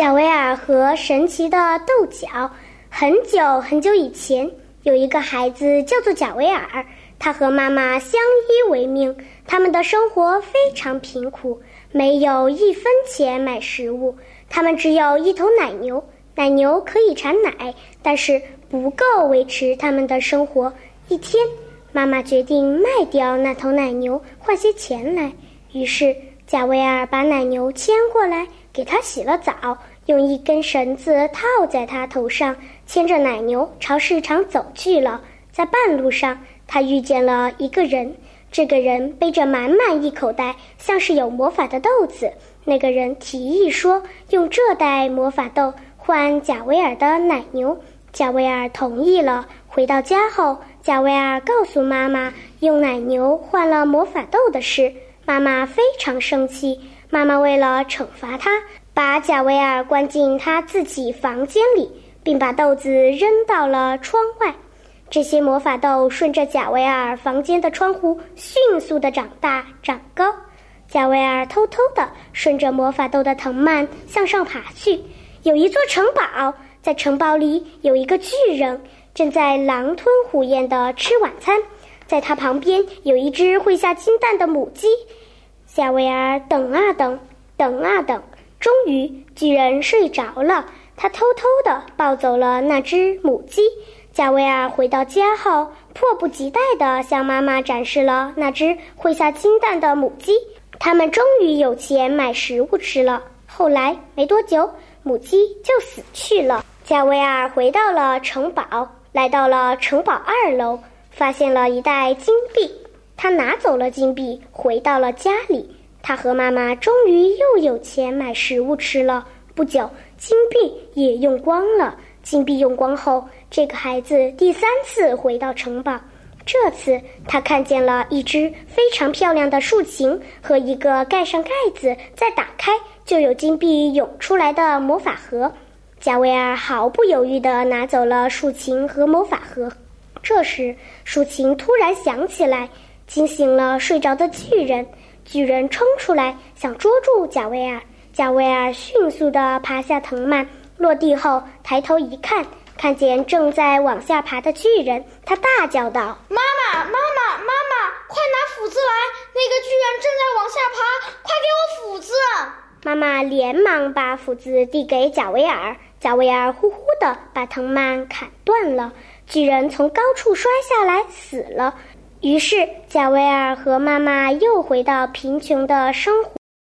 贾维尔和神奇的豆角。很久很久以前，有一个孩子叫做贾维尔，他和妈妈相依为命，他们的生活非常贫苦，没有一分钱买食物。他们只有一头奶牛，奶牛可以产奶，但是不够维持他们的生活。一天，妈妈决定卖掉那头奶牛，换些钱来。于是，贾维尔把奶牛牵过来。给他洗了澡，用一根绳子套在他头上，牵着奶牛朝市场走去了。在半路上，他遇见了一个人，这个人背着满满一口袋，像是有魔法的豆子。那个人提议说，用这袋魔法豆换贾维尔的奶牛。贾维尔同意了。回到家后，贾维尔告诉妈妈用奶牛换了魔法豆的事，妈妈非常生气。妈妈为了惩罚他，把贾维尔关进他自己房间里，并把豆子扔到了窗外。这些魔法豆顺着贾维尔房间的窗户迅速地长大长高。贾维尔偷偷地顺着魔法豆的藤蔓向上爬去。有一座城堡，在城堡里有一个巨人，正在狼吞虎咽地吃晚餐。在他旁边有一只会下金蛋的母鸡。夏维尔等啊等，等啊等，终于巨人睡着了。他偷偷地抱走了那只母鸡。加维尔回到家后，迫不及待地向妈妈展示了那只会下金蛋的母鸡。他们终于有钱买食物吃了。后来没多久，母鸡就死去了。加维尔回到了城堡，来到了城堡二楼，发现了一袋金币。他拿走了金币，回到了家里。他和妈妈终于又有钱买食物吃了。不久，金币也用光了。金币用光后，这个孩子第三次回到城堡。这次，他看见了一只非常漂亮的竖琴和一个盖上盖子、再打开就有金币涌出来的魔法盒。加维尔毫不犹豫地拿走了竖琴和魔法盒。这时，竖琴突然响起来。惊醒了睡着的巨人，巨人冲出来想捉住贾维尔。贾维尔迅速地爬下藤蔓，落地后抬头一看，看见正在往下爬的巨人，他大叫道：“妈妈，妈妈，妈妈，快拿斧子来！那个巨人正在往下爬，快给我斧子！”妈妈连忙把斧子递给贾维尔，贾维尔呼呼地把藤蔓砍断了，巨人从高处摔下来死了。于是，贾维尔和妈妈又回到贫穷的生活。